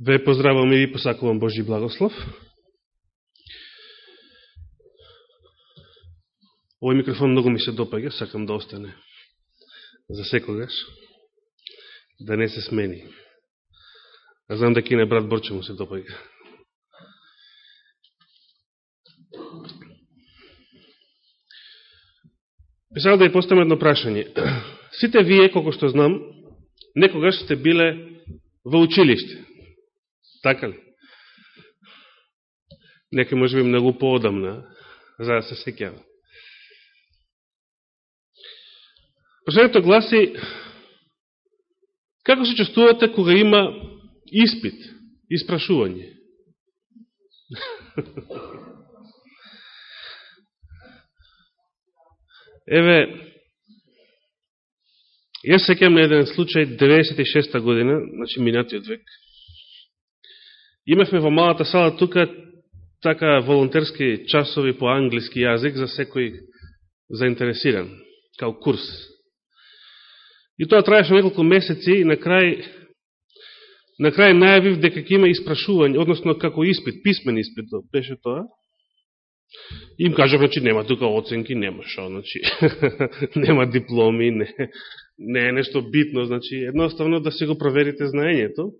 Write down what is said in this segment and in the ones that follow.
Ве поздравувам и ви посакувам Божи благослов. Овој микрофон многу ми се допаѓа, сакам да остане за секогаш, да не се смени. А знам дека и на брат Борче му се допаѓа. Писал да ја поставам едно прашање. Сите вие, колко што знам, некогаш сте биле во училиште. Така ли? Нека може би многу поодамна, за да се секјава. Прашањето гласи, како се чувствувате кога има испит, испрашување? Еве, јас секјам на еден случај, 96 година, значи минатиот век, Имавме во малата сала тука така волонтерски часови по англиски јазик за секој заинтересиран, као курс. И тоа траеше неколку месеци и на крај на крај најавив дека ќе има испрашување, односно како испит, писмен испит беше тоа. Им кажав, значи, нема тука оценки, нема шо, значи, нема дипломи, не, не е нешто битно, значи, едноставно да се го проверите знаењето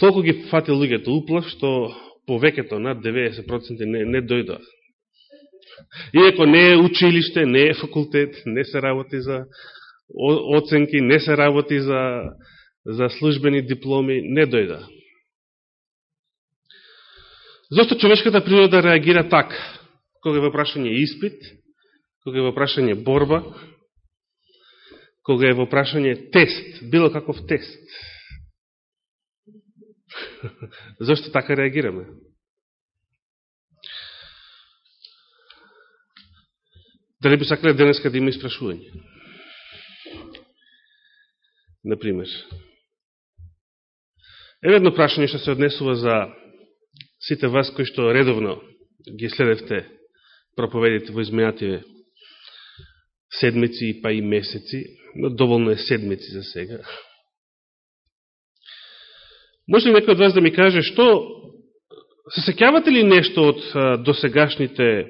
толку ги фати луѓето уплав, што повеќето над 90% не, не дојдоа. Иако не е училиште, не е факултет, не се работи за оценки, не се работи за, за службени дипломи, не дојда. Зошто човешката природа реагира така? Кога е во прашање испит, кога е во прашање борба, кога е во прашање тест, било каков тест. Зошто така реагираме? Дали би сакале денеска да има испрашување? Например. Еве едно прашање што се однесува за сите вас кои што редовно ги следевте проповедите во изменативе седмици па и месеци, но доволно е седмици за сега. Може ли некој од вас да ми каже што се секјавате ли нешто од досегашните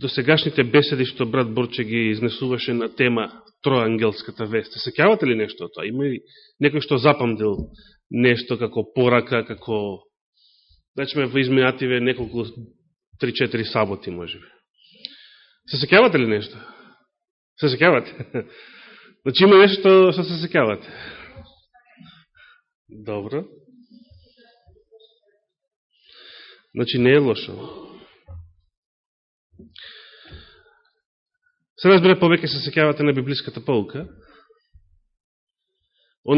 досегашните беседи што брат Борче ги изнесуваше на тема Троангелската вест? Се секјавате ли нешто од тоа? Има ли некој што запамдил нешто како порака, како да значи ме во изминативе неколку 3-4 саботи можеби. Се секјавате ли нешто? Се секјавате? Значи има нешто што се секјавате. Добро. Значи не е лошо. Се разбира повеќе се секјавате на библиската полка.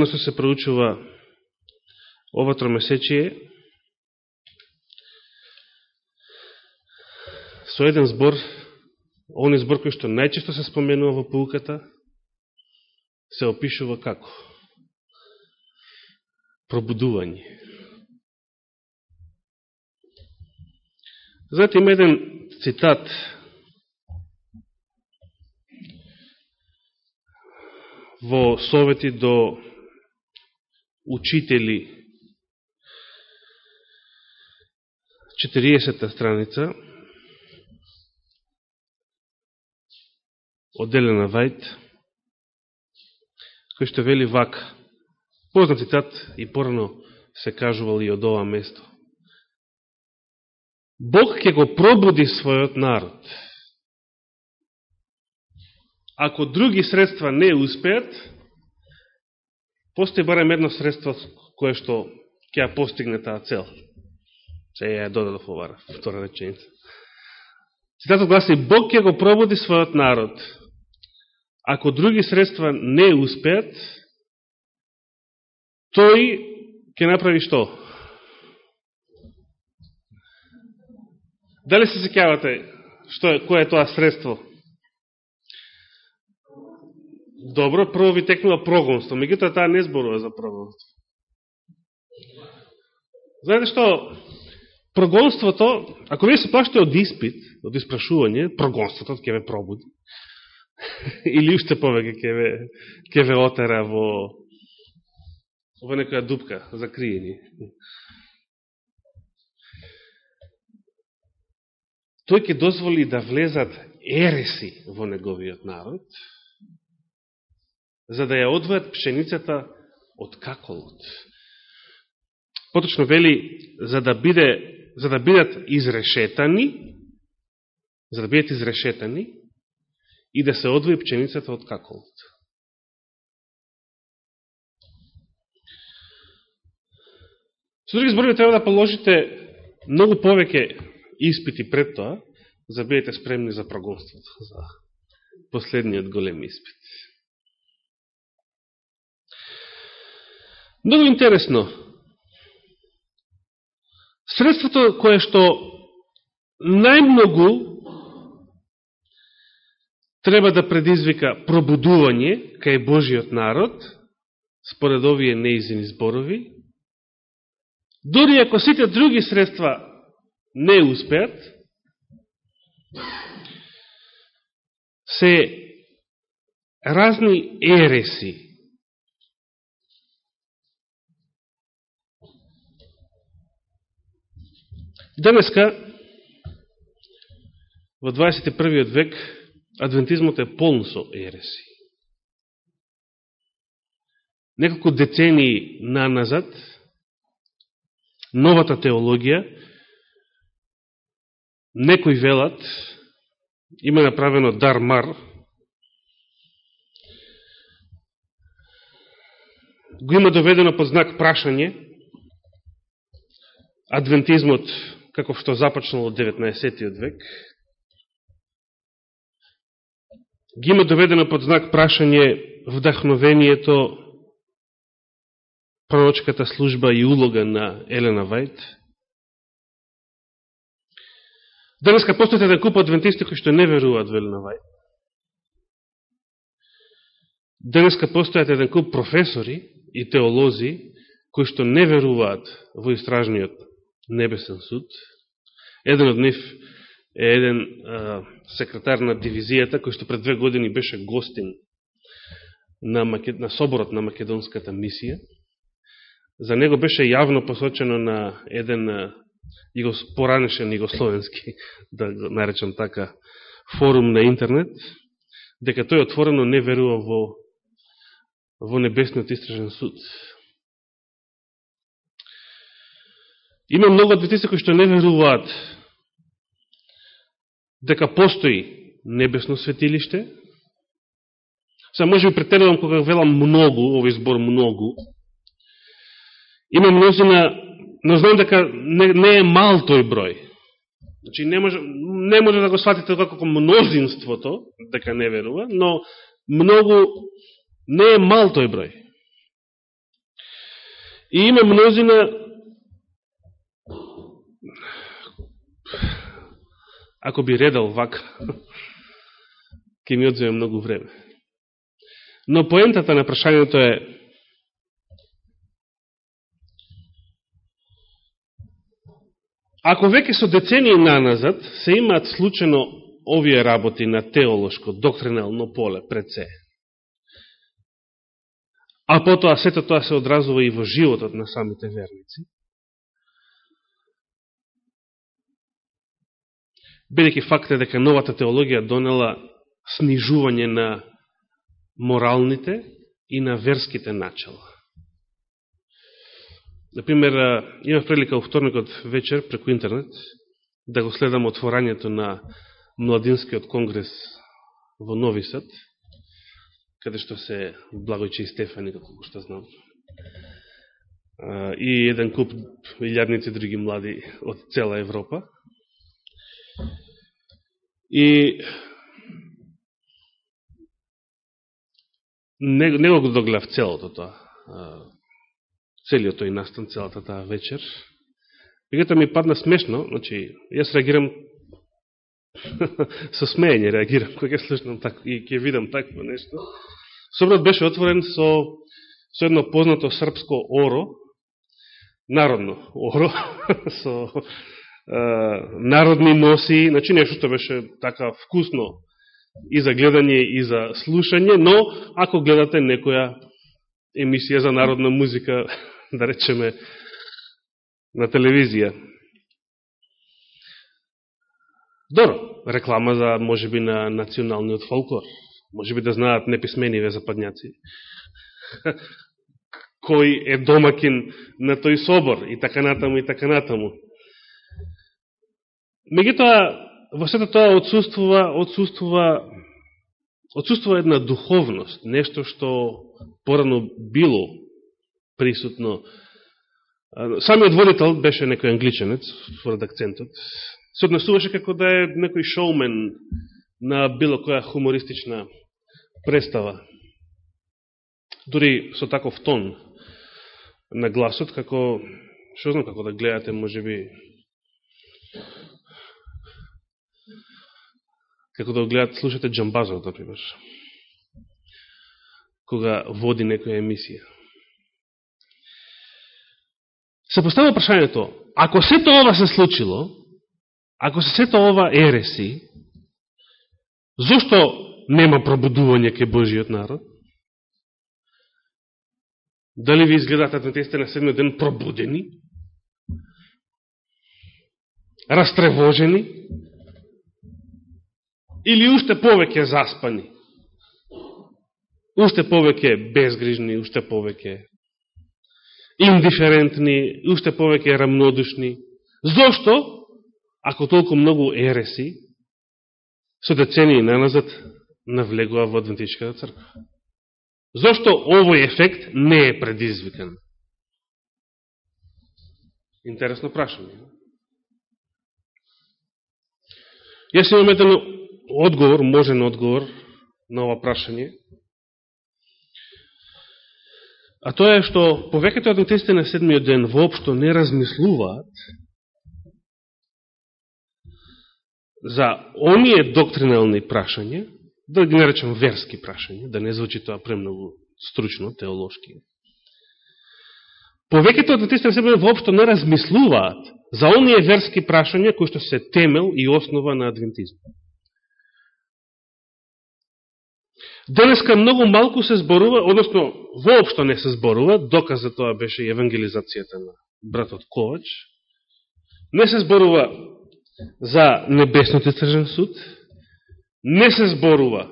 што се проучува ова тромесечие со еден збор, он збор кој што најчесто се споменува во полката, се опишува како? Пробудување. Затим еден цитат во совети до учители 40-та страница од Елена Вајт, кој што вели вака. Познат цитат и порано се кажувал и од ова место. Бог ќе го пробуди својот народ. Ако други средства не успеат, постои барем едно средство кое што ќе ја постигне таа цел. Се ја додадов овара, втора реченица. Цитатот гласи, Бог ќе го пробуди својот народ. Ако други средства не успеат, тој ќе направи што? Дали се секјавате што е, кој е тоа средство? Добро, прво ви текнува прогонство, меѓутоа таа не зборува за прогонство. Знаете што, прогонството, ако вие се плашите од испит, од испрашување, прогонството ќе ве пробуди. Или уште повеќе ќе ве, ќе ве отера во во некоја дупка, закриени. Тој ќе дозволи да влезат ереси во неговиот народ, за да ја одвојат пшеницата од каколот. Поточно вели, за да, биде, за да бидат изрешетани, за да бидат изрешетани и да се одвои пченицата од каколот. Со други збори, треба да положите многу повеќе испити пред тоа, за да бидете спремни за прогонството, за последниот голем испит. Много интересно. Средството кое што најмногу треба да предизвика пробудување кај Божиот народ, според овие неизини зборови, дори ако сите други средства не успеат, се разни ереси Денеска, во 21. век, адвентизмот е полн со ереси. Неколку децении на назад, новата теологија, некој велат, има направено дармар, го има доведено под знак прашање, адвентизмот како што започнало од 19. век, ги има доведено под знак прашање вдахновението, пророчката служба и улога на Елена Вајт. Денеска постојат да еден куп адвентисти кои што не веруваат во Елена Вајт. Денеска постојат да еден куп професори и теолози кои што не веруваат во истражниот небесен суд. Еден од нив е еден а, секретар на дивизијата, кој што пред две години беше гостин на, Макед... на соборот на Македонската мисија. За него беше јавно посочено на еден југос... поранешен југословенски, да го наречам така, форум на интернет, дека тој отворено не верува во, во небесниот истражен суд. Има многу адвентисти кои што не веруваат дека постои небесно светилиште. Са може би претерувам кога велам многу, овој збор многу. Има мнозина, но знам дека не, не е мал тој број. Значи не може, не може да го сватите како мнозинството, дека не верува, но многу не е мал тој број. И има мнозина ако би редал вака, ќе ми одземе многу време. Но поентата на прашањето е Ако веќе со децении наназад се имаат случено овие работи на теолошко, доктринално поле пред се, а потоа сето тоа се одразува и во животот на самите верници, бидеќи факт е дека новата теологија донела снижување на моралните и на верските начала. Например, имав прилика во вторникот вечер преку интернет да го следам отворањето на Младинскиот конгрес во Нови Сад, каде што се Благојче и Стефани, како што знам. И еден куп илјадници други млади од цела Европа. И не, не го догледав целото тоа, целиот тој настан, целата таа вечер. Мегато ми падна смешно, значи, јас реагирам со смеење реагирам кога ќе слушнам так, и ќе видам такво нешто. Собрат беше отворен со, со едно познато српско оро, народно оро, со народни носи, значи нешто што беше така вкусно и за гледање и за слушање, но ако гледате некоја емисија за народна музика, да речеме, на телевизија. Добро, реклама за, може би, на националниот фолклор. Може би да знаат неписмениве западњаци. Кој е домакин на тој собор и така натаму и така натаму. Меѓутоа, во сето тоа отсутствува, отсутствува, отсутствува една духовност, нешто што порано било присутно. Самиот водител беше некој англичанец, според акцентот, се однесуваше како да е некој шоумен на било која хумористична представа. Дори со таков тон на гласот, како, што знам како да гледате, може би, како да гледате, слушате Джамбазов, например, кога води некоја емисија. Се поставува прашањето, ако сето ова се случило, ако се сето ова ереси, зошто нема пробудување ке Божиот народ? Дали ви изгледат адвентистите на седмиот ден пробудени? Растревожени? Или уште повеќе заспани? Уште повеќе безгрижни, уште повеќе индиферентни, уште повеќе рамнодушни. Зошто, ако толку многу ереси, со децении наназад навлегува во Адвентичката црква? Зошто овој ефект не е предизвикан? Интересно прашање. Јас имам еден одговор, можен одговор на ова прашање. А тоа е што повеќето адвентисти на седмиот ден воопшто не размислуваат за оние доктринални прашања, да ги наречам верски прашања, да не звучи тоа премногу стручно, теолошки. Повеќето адвентисти на седмиот ден воопшто не размислуваат за оние верски прашања кои што се темел и основа на адвентизмот. Денеска многу малку се зборува, односно воопшто не се зборува, доказ за тоа беше евангелизацијата на братот Ковач. Не се зборува за небесниот истражен суд, не се зборува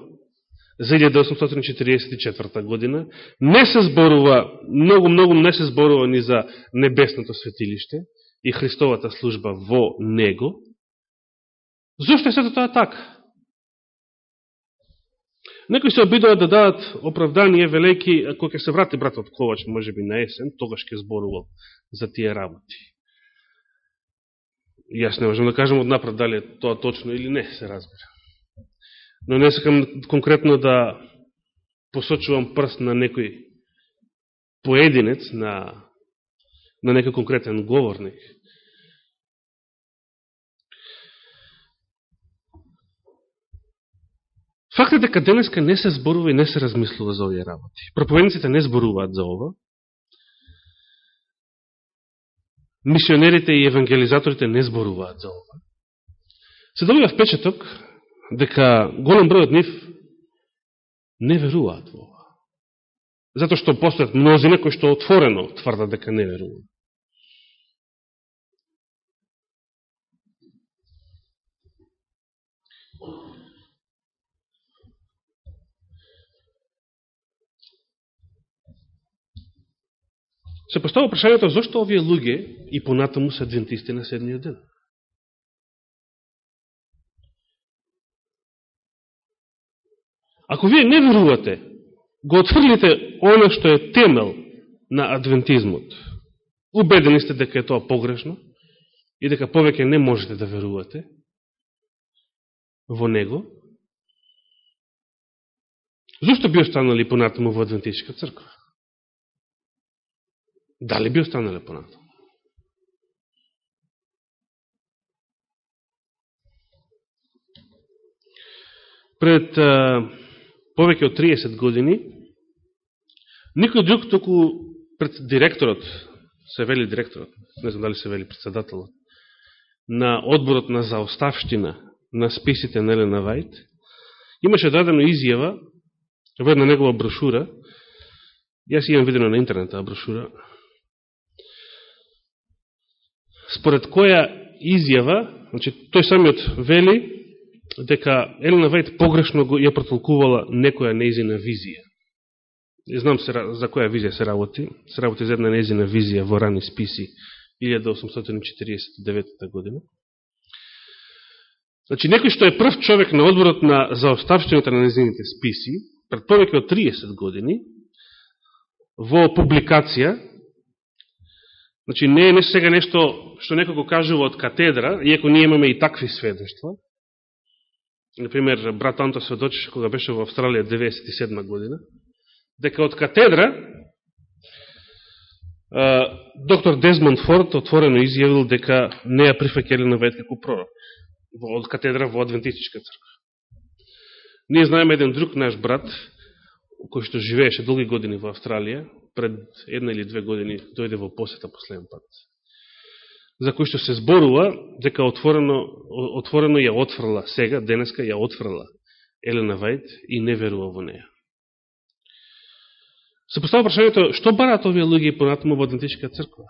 за 1844 година, не се зборува, многу, многу не се зборува ни за небесното светилиште и Христовата служба во него. Зошто е сето тоа така? Некои се обидува да дадат оправдание, велики, ако ќе се врати братот Ковач, може би на есен, тогаш ќе зборувал за тие работи. Јас не можам да кажам однапред дали е тоа точно или не, се разбира. Но не сакам конкретно да посочувам прст на некој поединец, на, на некој конкретен говорник. Факт е дека денеска не се зборува и не се размислува за овие работи. Проповедниците не зборуваат за ова. Мисионерите и евангелизаторите не зборуваат за ова. Се добива впечаток дека голем број од нив не веруваат во ова. затоа што постојат мнозина кои што отворено тврдат дека не веруваат. Се постава прашањето зашто овие луѓе и понатаму се адвентисти на седмиот ден. Ако вие не верувате, го отфрлите оно што е темел на адвентизмот, убедени сте дека е тоа погрешно и дека повеќе не можете да верувате во него, зашто би останали понатаму во адвентистичка црква? Дали би останале понатаму? Пред а, повеќе од 30 години, никој друг току пред директорот, се вели директорот, не знам дали се вели председателот, на одборот на заоставштина на списите на Елена Вајт, имаше дадено изјава во една негова брошура, Јас имам видено на интернет брошура, според која изјава, значи, тој самиот вели дека Елена Вајд погрешно го ја протолкувала некоја неизина визија. Не знам се, за која визија се работи. Се работи за една неизина визија во рани списи 1849 година. Значи, некој што е прв човек на одборот на заоставштината на незините списи, пред повеќе од 30 години, во публикација, значи не е не сега нешто што некој го кажува од катедра, иако ние имаме и такви сведоштва. Например, брат Анто сведочеше кога беше во Австралија 97 година, дека од катедра доктор Дезмонд Форд отворено изјавил дека не ја прифакели на вет како пророк од катедра во Адвентистичка црква. Ние знаеме еден друг наш брат, кој што живееше долги години во Австралија, пред една или две години дојде во посета последен пат, за кој што се зборува дека отворено, отворено ја отфрла сега, денеска ја отфрла Елена Вајд и не верува во неја. Се постава прашањето, што барат овие луѓе понатаму во Адвентичка црква?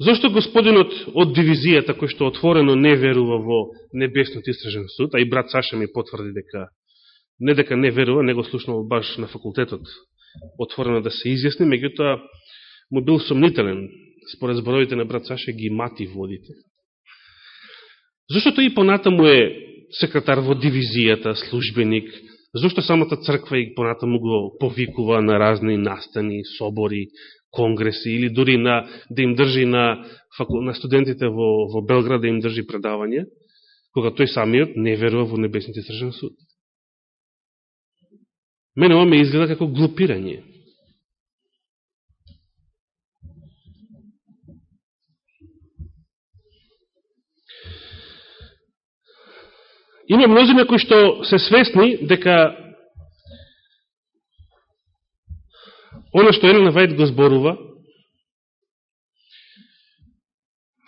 Зошто господинот од дивизијата, кој што отворено не верува во небеснот истражен суд, а и брат Саша ми потврди дека не дека не верува, не го слушнал баш на факултетот отворено да се изјасни, меѓутоа му бил сомнителен, според зборовите на брат Саша, ги мати водите. Зошто тој и понатаму е секретар во дивизијата, службеник, зошто самата црква и понатаму го повикува на разни настани, собори, конгреси или дури на, да им држи на, на студентите во, во Белград да им држи предавање, кога тој самиот не верува во небесните сржен суд. Мене ова ме изгледа како глупирање. Има мнозина кои што се свесни дека Оно што Елена Вајд го зборува,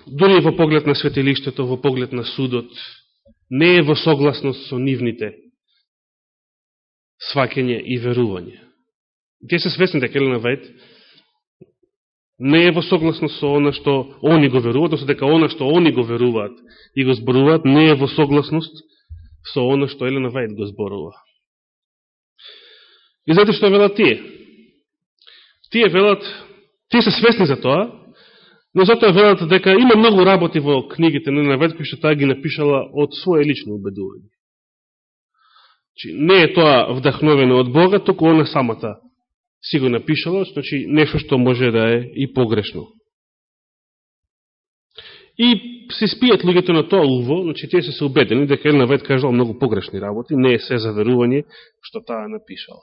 дори во поглед на светилиштето, во поглед на судот, не е во согласност со нивните свакење и верување. Тие се свесни дека Елена Вајт не е во согласност со она што они го веруваат, одnosno дека она што они го веруваат и го зборуваат, не е во согласност со она што Елена Вајт го зборува. И знаете што велат тие? Тие велат, тие се свесни за тоа, но затоа велат дека има многу работи во книгите на Навет, кои што таа ги напишала од своје лично убедување. Значи, не е тоа вдахновено од Бога, току она самата си го напишала, значи нешто што може да е и погрешно. И се спијат луѓето на тоа уво, значи тие се се убедени дека Елена Вет кажала многу погрешни работи, не е се заверување што таа напишала.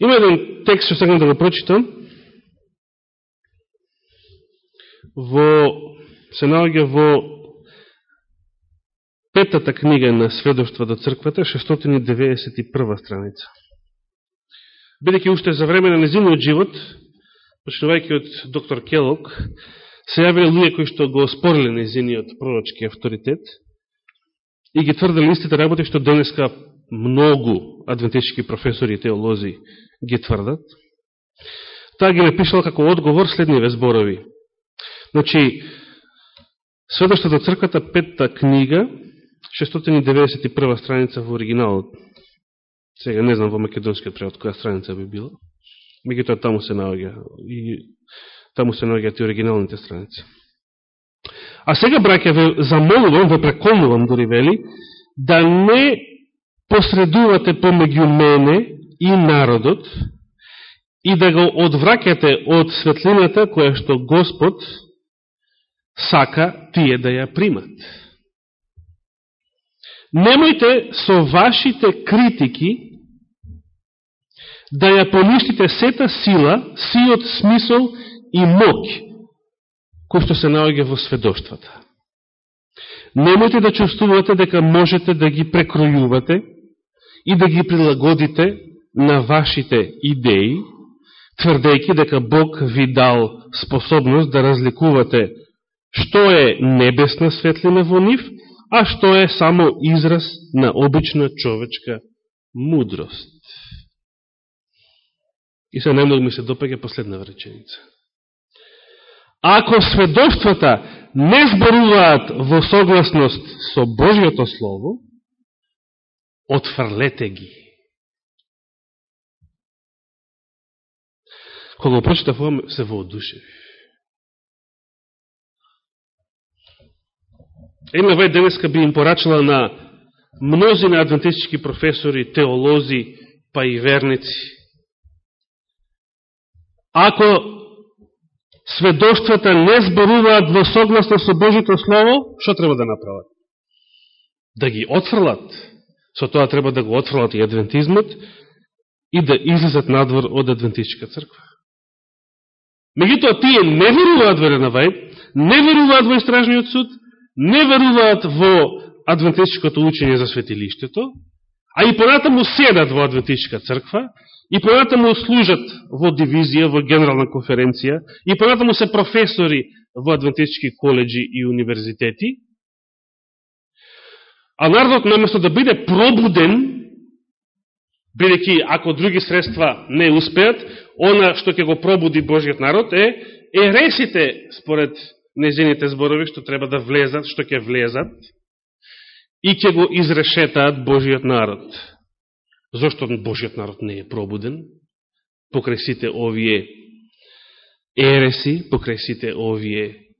Има еден текст што сакам да го прочитам. Во, се наоѓа во петата книга на сведоштва до црквата, 691 страница. Бидеќи уште за време на незиниот живот, почнувајќи од доктор Келок, се јавили луѓе кои што го спорили незиниот пророчки авторитет и ги тврдали истите работи што денеска многу адвентички професори и теолози ги тврдат. Таа ги напишала како одговор следниве зборови. Значи, Сведоштото до црквата, петта книга, 691 страница во оригиналот. Сега не знам во македонскиот превод која страница би била. Меѓутоа таму се наоѓа и таму се наоѓаат и оригиналните страници. А сега, браќа, ве замолувам, ве преколнувам, дори вели, да не посредувате помеѓу мене и народот и да го одвраќате од светлината која што Господ сака тие да ја примат. Немојте со вашите критики да ја поништите сета сила, сиот смисол и моќ кој што се наоѓа во сведоштвата. Немојте да чувствувате дека можете да ги прекројувате и да ги прилагодите на вашите идеи, тврдејќи дека Бог ви дал способност да разликувате што е небесна светлина во нив, а што е само израз на обична човечка мудрост. И се најмногу ми се допега последна реченица. Ако сведоштвата не зборуваат во согласност со Божиото Слово, отфрлете ги. Кога го прочитав се воодушеви. МВ денеска би им порачала на мнози на адвентистички професори, теолози, па и верници, ако сведоштвата не зборуваат во согласно со Божито Слово, што треба да направат? Да ги отфрлат. Со тоа треба да го отфрлат и адвентизмот и да излезат надвор од адвентистичка црква. Меѓутоа, тие не веруваат во Ренавај, не веруваат во истражниот суд, не веруваат во адвентистичкото учење за светилиштето, а и понатаму седат во адвентистичка црква, и понатаму служат во дивизија, во генерална конференција, и понатаму се професори во адвентистички коледжи и универзитети, а народот наместо да биде пробуден, бидеќи ако други средства не успеат, она што ќе го пробуди Божиот народ е ересите според незините зборови што треба да влезат, што ќе влезат и ќе го изрешетаат Божиот народ. Зошто Божиот народ не е пробуден? Покрај сите овие ереси, покрај сите овие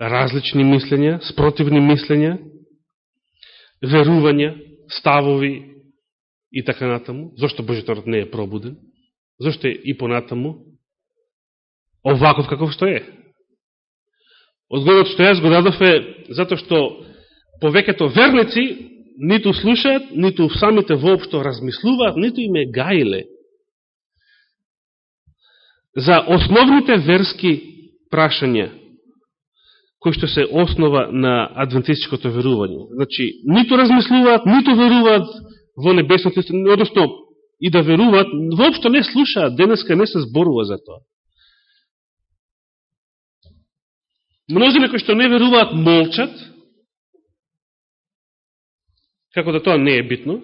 различни мислења, спротивни мислења, верувања, ставови и така натаму. Зошто Божиот народ не е пробуден? Зошто е и понатаму оваков каков што е? Одговорот што јас го дадов е затоа што повеќето верници ниту слушаат, ниту самите воопшто размислуваат, ниту име гаиле за основните верски прашања, кои што се основа на адвентистичкото верување. Значи, ниту размислуваат, ниту веруваат во небесното, одnosno и да веруваат, воопшто не слушаат, денеска не се зборува за тоа. Мнозиме кои што не веруваат молчат, како да тоа не е битно,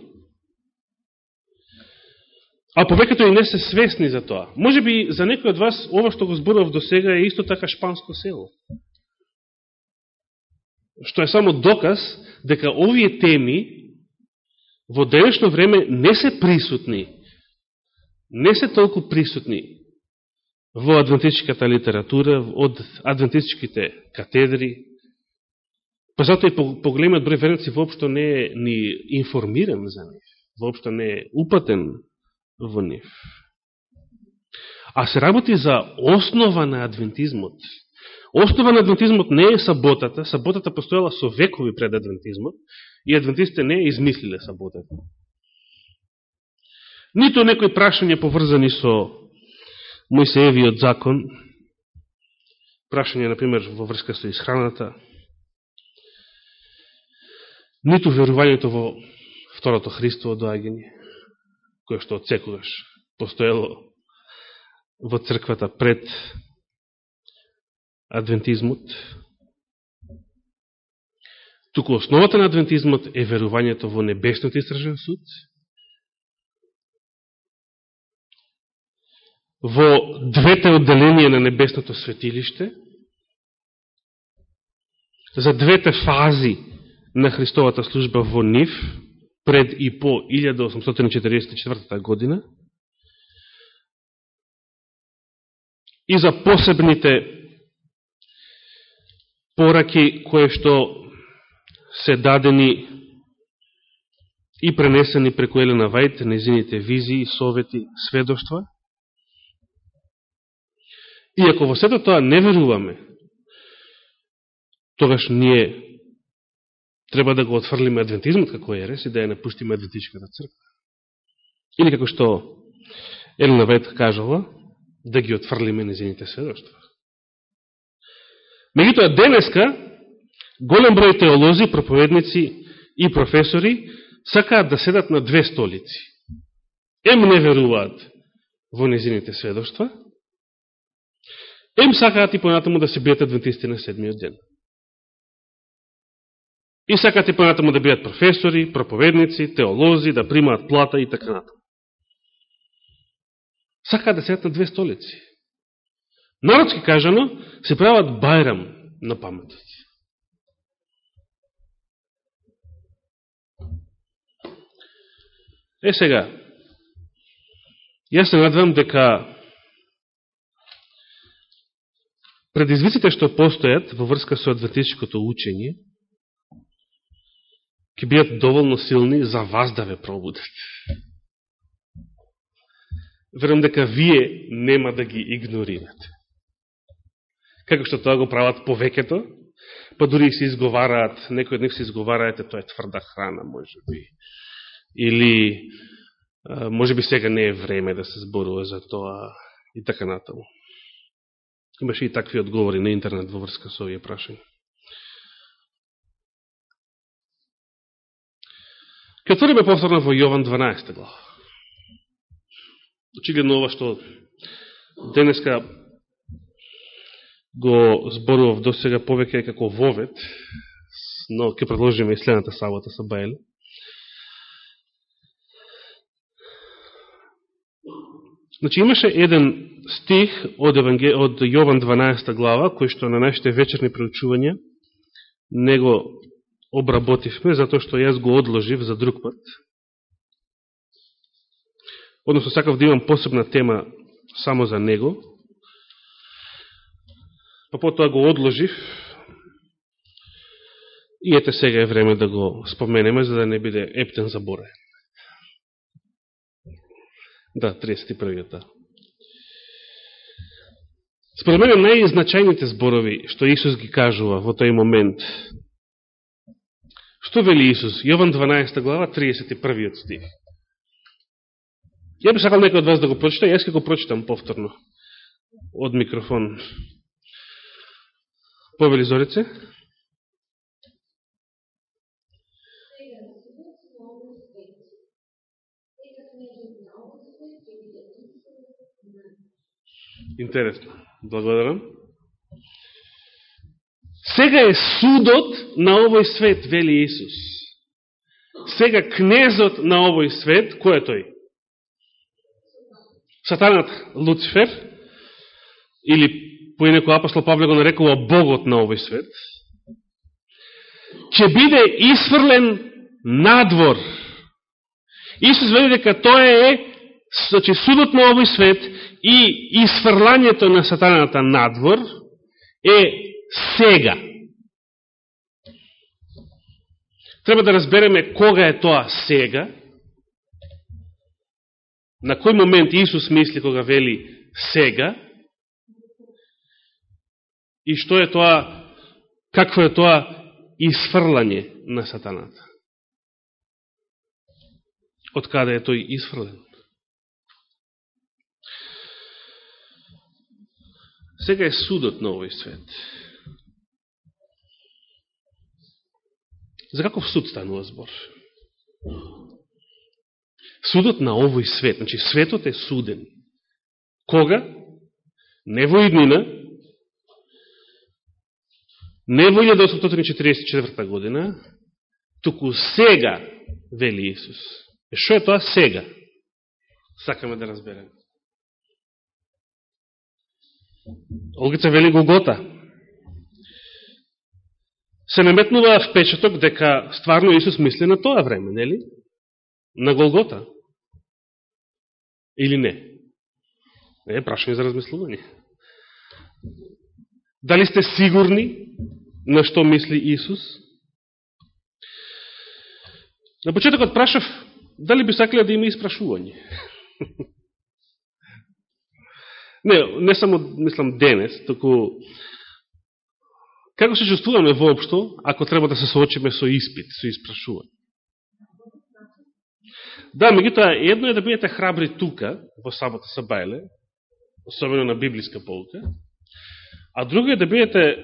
а повеќето и не се свесни за тоа. Може би за некој од вас ова што го зборував до сега е исто така шпанско село. Што е само доказ дека овие теми во денешно време не се присутни, не се толку присутни во адвентистичката литература, од адвентистичките катедри, Па затоа и поголемиот број верници воопшто не е ни информиран за нив, воопшто не е упатен во нив. А се работи за основа на адвентизмот. Основа на адвентизмот не е саботата, саботата постоела со векови пред адвентизмот и адвентистите не е измислиле саботата. Нито некои прашања поврзани со Мојсеевиот закон, прашање, например, во врска со исхраната, ниту верувањето во второто Христово доаѓање, кое што од постоело во црквата пред адвентизмот. Туку основата на адвентизмот е верувањето во небесниот истражен суд, во двете одделенија на небесното светилиште, за двете фази на Христовата служба во Нив пред и по 1844 година и за посебните пораки кои што се дадени и пренесени преку Елена Вајт, незините визии, совети, сведоштва. И ако во сето тоа не веруваме, тогаш ние треба да го отфрлиме адвентизмот како ерес и да ја напуштиме адвентичката црква. Или како што Елена Вет кажала, да ги отфрлиме незините сведоштва. Меѓутоа, денеска, голем број теолози, проповедници и професори сакаат да седат на две столици. Ем не веруваат во незините сведоштва, ем сакаат и понатаму да се бијат адвентисти на седмиот ден. И сакате понатаму да бидат професори, проповедници, теолози, да примаат плата и така натаму. Сакаат да седат на две столици. Народски кажано, се прават бајрам на паметот. Е сега, јас се надвам дека предизвиците што постојат во врска со адвентистичкото учење ќе бидат доволно силни за вас да ве пробудат. Верам дека вие нема да ги игнорирате. Како што тоа го прават повеќето, па дури се изговараат, некој од них се изговараат, тоа е тврда храна, може би. Или, може би сега не е време да се зборува за тоа и така натаму. Имаше и такви одговори на интернет во врска со овие прашања. Ке отвориме повторно во Јован 12 глава. Очигледно ова што денеска го зборував до сега повеќе како вовет, но ќе продолжиме и следната сабота са Баели. Значи имаше еден стих од, Евангел... од Јован 12 глава, кој што на нашите вечерни преучувања не го обработивме, затоа што јас го одложив за друг пат. Односно, сакав да имам посебна тема само за него. Па потоа го одложив и ете сега е време да го споменеме, за да не биде ептен заборен. Да, 31-иот. Според мене најзначајните зборови што Исус ги кажува во тој момент. Што вели Исус? Јован 12 глава, 31 стих. Ја би сакал некој од вас да го прочита, јас ќе го прочитам повторно од микрофон. Повели Зорице? Интересно. Благодарам. Сега е судот на овој свет, вели Исус. Сега кнезот на овој свет, кој е тој? Сатанат Луцифер, или поинеко апостол Павле го нарекува Богот на овој свет, ќе биде исфрлен надвор. Исус вели дека тоа е значи, судот на овој свет и исфрлањето на сатаната надвор е сега. Треба да разбереме кога е тоа сега, на кој момент Исус мисли кога вели сега, и што е тоа, какво е тоа исфрлање на сатаната. Од каде е тој исфрлен? Сега е судот на овој свет. За каков суд станува збор? Судот на овој свет. Значи, светот е суден. Кога? Не во иднина, не во 1844 година, туку сега, вели Исус. Е, шо е тоа сега? Сакаме да разбереме. Олгица вели Голгота. Се наметнува впечаток дека стварно Исус мисли на тоа време, нели? На Голгота. Или не? Не, прашање за размислување. Дали сте сигурни на што мисли Исус? На почетокот прашав, дали би сакале да има испрашување? Не, не само, мислам, денес, току како се чувствуваме воопшто, ако треба да се соочиме со испит, со испрашување. Да, меѓутоа, едно е да бидете храбри тука, во сабота Сабајле, особено на библиска полка, а друго е да бидете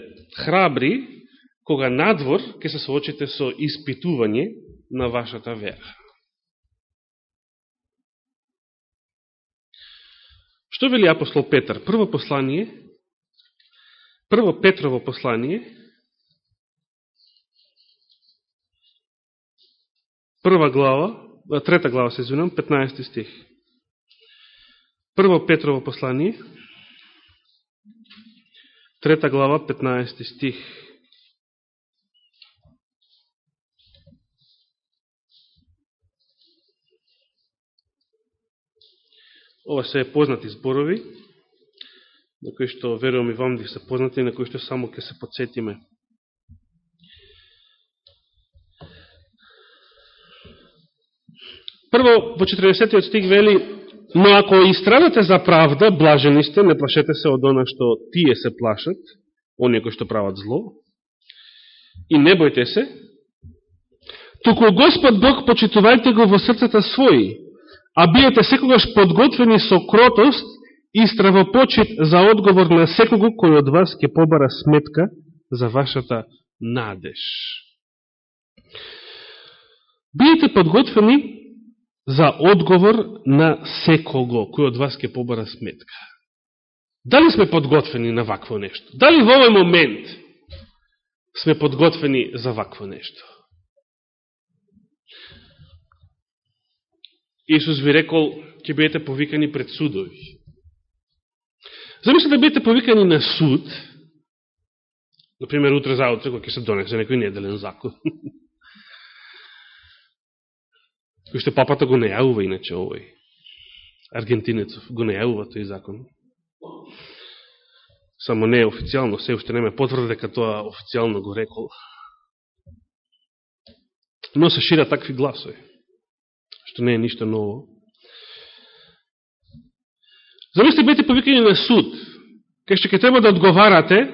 храбри кога надвор ќе се соочите со испитување на вашата вера. Што вели апостол Петар? Прво послание, прво Петрово послание, Прва глава, трета глава се извинам, 15 стих. Прво Петрово послание, трета глава, 15 стих. Ова се е познати зборови, на кои што верувам и вам да се познати, на кои што само ќе се подсетиме. Прво, во 40 стих вели, но ако истрадате за правда, блажени сте, не плашете се од она што тие се плашат, оние кои што прават зло, и не бојте се, туку Господ Бог почитувајте го во срцата своји, а биете секогаш подготвени со кротост и стравопочит за одговор на секого кој од вас ќе побара сметка за вашата надеж. Биете подготвени за одговор на секого кој од вас ќе побара сметка. Дали сме подготвени на вакво нешто? Дали во овој момент сме подготвени за вакво нешто? Иисус ви рекол, ќе бидете повикани пред судови. Замислете да бидете повикани на суд, например, утре заутре, кога ќе се донесе некој неделен закон, кој што папата го нејавува иначе овој аргентинецов, го нејавува тој закон. Само не е официјално, се уште нема потврда дека тоа официјално го рекол. Но се шира такви гласови што не е ништо ново. Замисли бете повикани на суд, кај што ќе треба да одговарате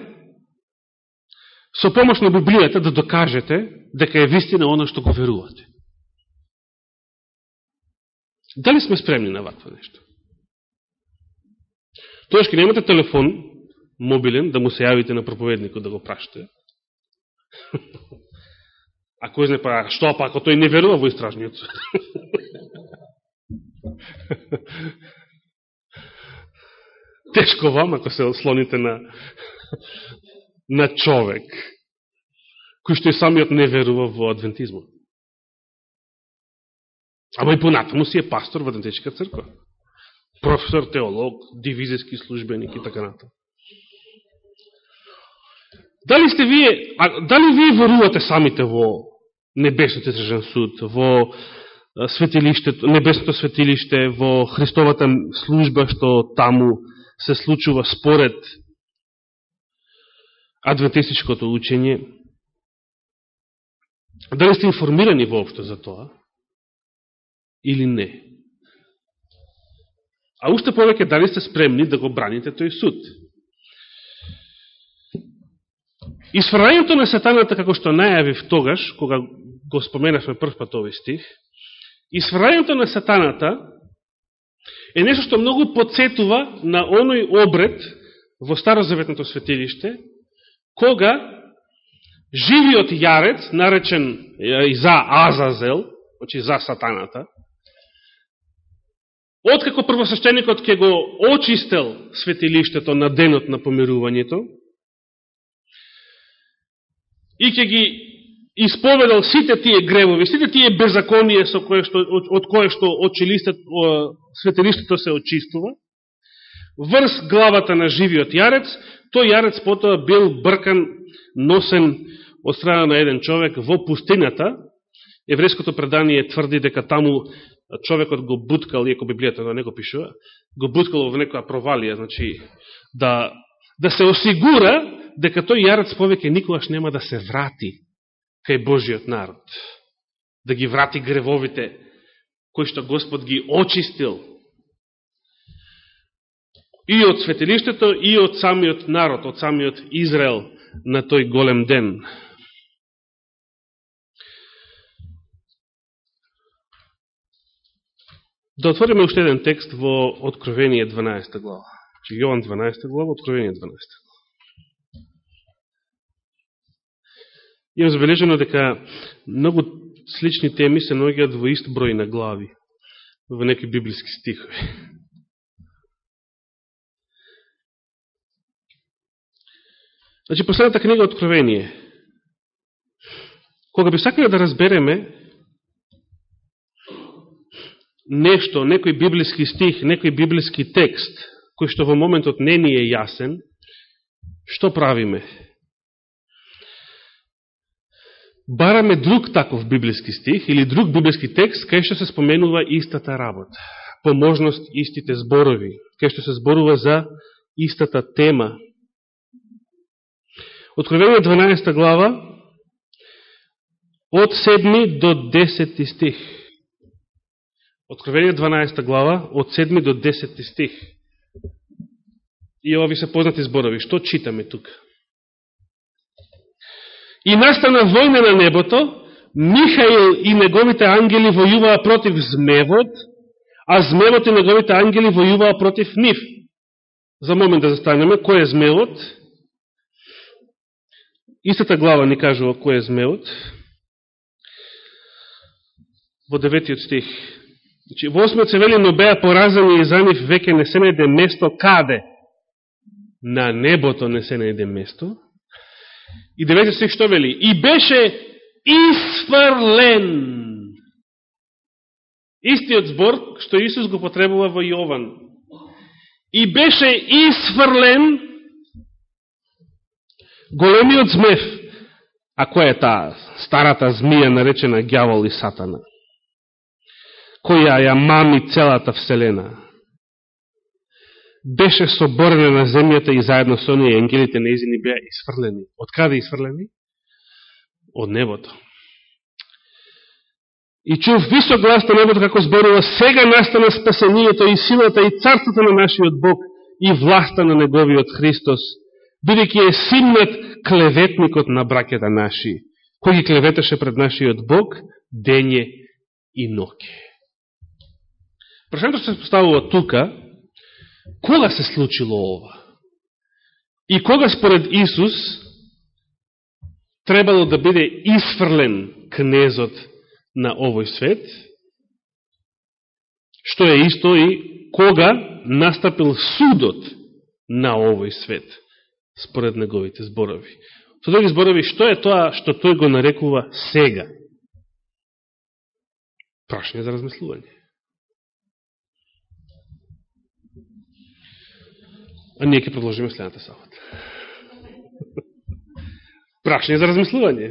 со помош на Библијата да докажете дека е вистина оно што го верувате. Дали сме спремни на вакво нешто? Тојаш што немате телефон мобилен да му се јавите на проповедникот да го прашате. А кој знае па што па ако тој не верува во истражниот Тешко вам ако се ослоните на на човек кој што и самиот не верува во адвентизмот. Ама и понатаму си е пастор во Адвентичка црква. Професор, теолог, дивизијски службеник и така натаму. Дали сте вие, а, дали вие верувате самите во небесниот изражен суд, во светилиштето, небесното светилиште, во Христовата служба што таму се случува според адвентистичкото учење? Дали сте информирани воопшто за тоа? Или не? А уште повеќе, дали сте спремни да го браните тој суд? Исфрајањето на сатаната, како што најавив тогаш, кога го споменавме прв пат овој стих, исфрајањето на сатаната е нешто што многу подсетува на оној обред во Старозаветното светилиште, кога живиот јарец, наречен и за Азазел, значи за сатаната, откако првосвещеникот ќе го очистел светилиштето на денот на помирувањето, и ќе ги исповедал сите тие гревови, сите тие беззаконие со кое што, од кое што очилистет, светелиштето се очистува, врз главата на живиот јарец, тој јарец потоа бил бркан, носен од страна на еден човек во пустината. Еврејското предание тврди дека таму човекот го буткал, иеко Библијата не го пишува, го буткал во некоја провалија, значи да, да се осигура дека тој јарец повеќе никогаш нема да се врати кај Божиот народ. Да ги врати гревовите кои што Господ ги очистил и од светилиштето, и од самиот народ, од самиот Израел на тој голем ден. Да отвориме уште еден текст во Откровение 12 глава. Јован 12 глава, Откровение 12 глава. Имам забележено дека многу слични теми се наоѓаат во ист број на глави во некои библиски стихови. Значи, последната книга Откровение. Кога би сакали да разбереме нешто, некој библиски стих, некој библиски текст, кој што во моментот не ни е јасен, што правиме? Бараме друг таков библиски стих или друг библиски текст кај што се споменува истата работа, по можност истите зборови, кај што се зборува за истата тема. Откровение 12 глава, од 7 до 10 стих. Откровение 12 глава, од 7 до 10 стих. И ови се познати зборови. Што читаме тука? И настана војна на небото, Михаил и неговите ангели војуваа против змевот, а змевот и неговите ангели војуваа против нив. За момент да застанеме, кој е змевот? Истата глава ни кажува кој е змевот. Во деветиот стих. Значи, во осмиот се вели, но беа поразани и за нив веќе не се најде место каде? На небото не се најде место. И деветиот стих што вели? И беше исфрлен. Истиот збор што Исус го потребува во Јован. И беше исфрлен големиот змев. А која е таа старата змија наречена Гјавол и Сатана? Која ја мами целата Вселена? Беше соборена на земјата и заедно со неја енгелите неизини беа исфрлени. Од каде исфрлени? Од небото. И чув висок глас на небото како зборува, сега настана спасението и силата и царството на нашиот Бог и власта на Неговиот Христос, бидеќи е симнат клеветникот на бракета наши, кој ги клеветаше пред нашиот Бог дење и ноке. Прашањето се поставува тука, Кога се случило ова? И кога според Исус требало да биде исфрлен кнезот на овој свет, што е исто и кога настапил судот на овој свет, според неговите зборови. Со други зборови, што е тоа што тој го нарекува сега? Прашање за размислување. А ние ќе продолжиме следната сабота. Прашање за размислување.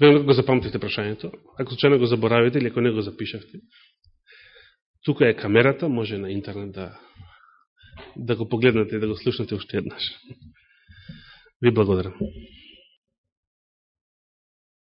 Верно го запамтите прашањето. Ако случайно го заборавите или ако не го запишавте, тука е камерата, може на интернет да, да го погледнете и да го слушнете уште еднаш. Ви благодарам.